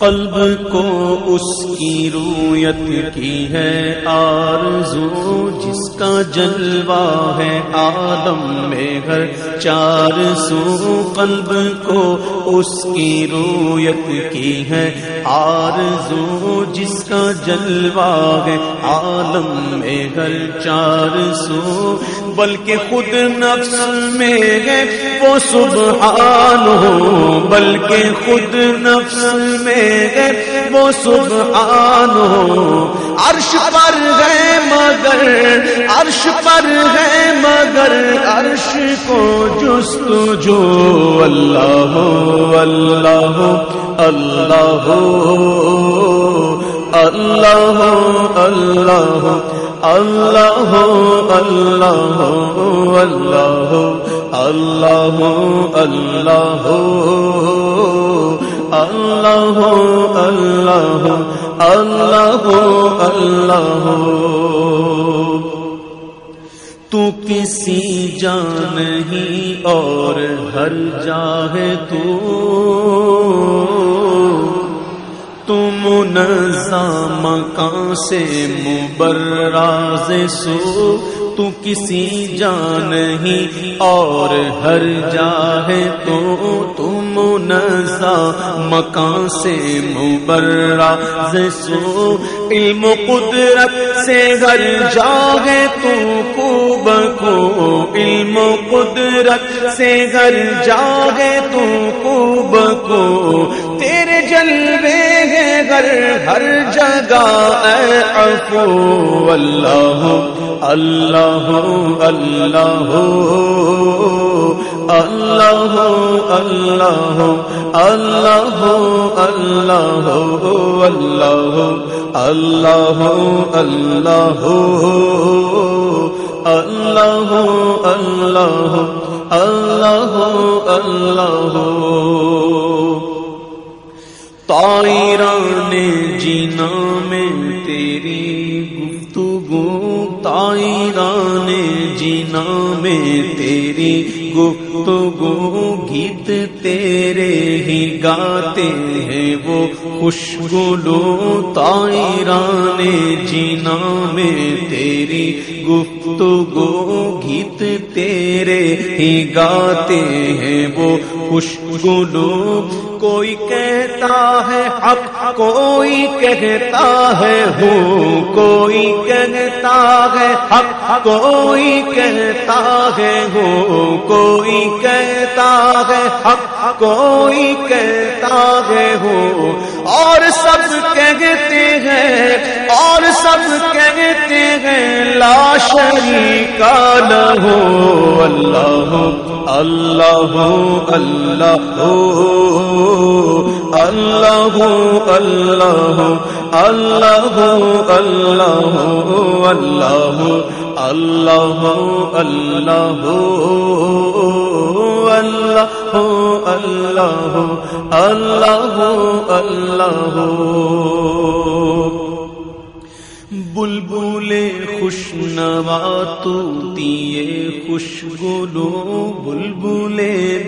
قلب کو اس کی رویت کی ہے آرزو، جس کا جلوہ ہے عالم میں گھر چار سو قلب کو اس کی رویت کی ہے آرزو، جس کا جلوہ ہے عالم میں گھر چار سو بلکہ خود نفس میں ہے وہ سبحان ہو، بلکہ خود نفس میں گئے وہ سبحان ہو عرش پر گئے مگر عرش پر گئے مگر عرش کو جست جو اللہ ہو اللہ ہو اللہ ہو اللہ ہو اللہ ہو اللہ اللہ اللہ اللہ اللہ اللہ اللہ اللہ اللہ تو کسی جان نہیں اور ہر جاہ تو تم نظام مکان سے مبراز سو تو کسی جان نہیں اور ہر جاہے تو تم نزا مکان سے مبرا سو علم قدرت سے گھر جاگے تو خوب کو۔ علم قدرت سے گھر جاگے تو خوب کو۔ تیرے جلوے گھر ہر جگہ، اے افو اللہ اللہ اللہ۔ اللہ اللہ اللہ اللہ اللہ اللہ اللہ اللہ اللہ اللہ اللہ تائران جینا میں تیری گفتگو تائران جینا میں تیری گفتگو گیت تیرے ہی گاتے ہیں وہ خوشگلو تائران جینا میں تیری گفتگو گیت تیرے ہی گاتے ہیں وہ خوشگلو کوئی کہتا ہے حق کوئی کہتا ہے، ہوں کوئی کہتا ہے حق کوئی کہتا ہے ہو کوئی کہتا ہے حق کوئی کہتا ہے ہو اور سب کہتے ہیں اور سب کہتے ہیں لا شریک لہو اللہ اللہ اللہ اللہ اللہ اللہ اللہ اللہ اللہ اللہ اللہ اللہ اللہ اللہ. بلبل خوش نوا تو دیے خوش گلو بلبل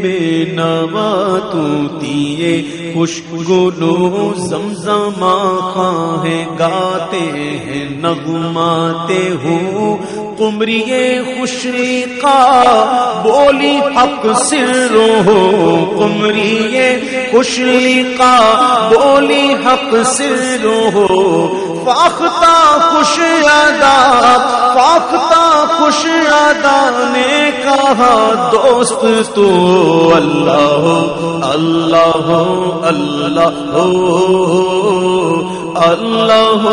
بے نوا تو دیے خوش گلو زمزما خاں گاتے ہیں، نغماتے ہو کمری خوشی کا بولی حق سر ہو کمری خوشی کا بولی حق سر ہو فاختہ خوش ادا فاختہ خوش ادا نے کہا، دوست تو اللہ ہو اللہ اللہ۔ اللہ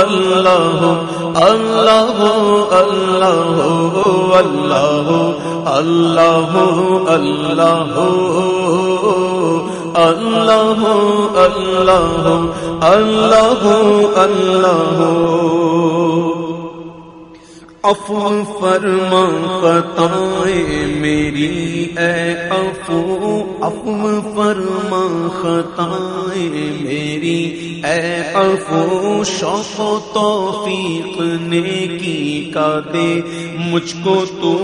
اللہ اللہ اللہ اللہ اللہ اللہ اللہ اللہ اللہ اللہ افو فرما خطائیں میری اے افو افو فرما خطائیں میری اے افو شوق و توفیق نیکی کا دے مجھ کو تو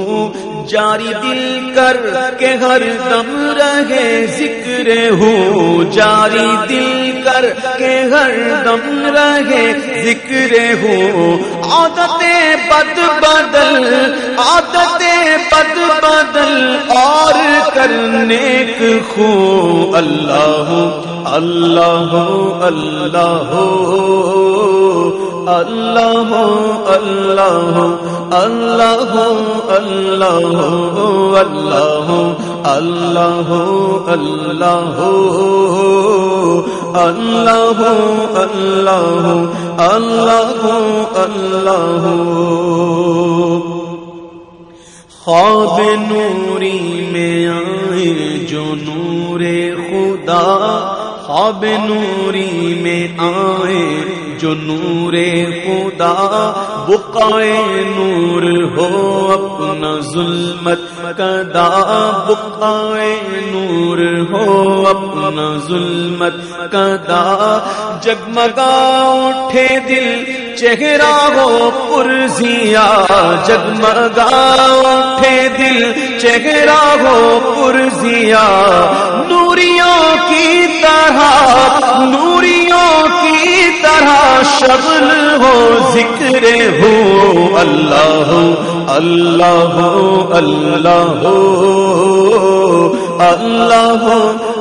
جاری دل کر کے ہر دم رہے، ذکر ہو جاری دل کر کے ہر دم رہے، ذکر ہو عادت بد بدل عادت بد بدل اور کرنے خو اللہ اللہ اللہ اللہ اللہ اللہ اللہ اللہ اللہ اللہ اللہ اللہ اللہ اللہ خواب نوری میں آئے جو نور خدا، خواب نوری میں آئے جو نور خدا۔ بقائے نور ہو اپنا ظلمت کدا بقائے نور اپنا ظلمت کدا جگمگا اٹھے دل، چہرہ ہو پرزیا جگمگا اٹھے دل، چہرہ ہو پرزیا نوریوں کی طرح، نوریوں کی طرح شبل ہو ذکر ہو۔ اللہ ہو اللہ ہو اللہ ہو اللہ ہو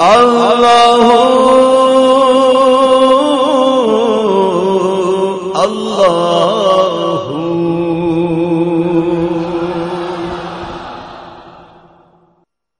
اللہ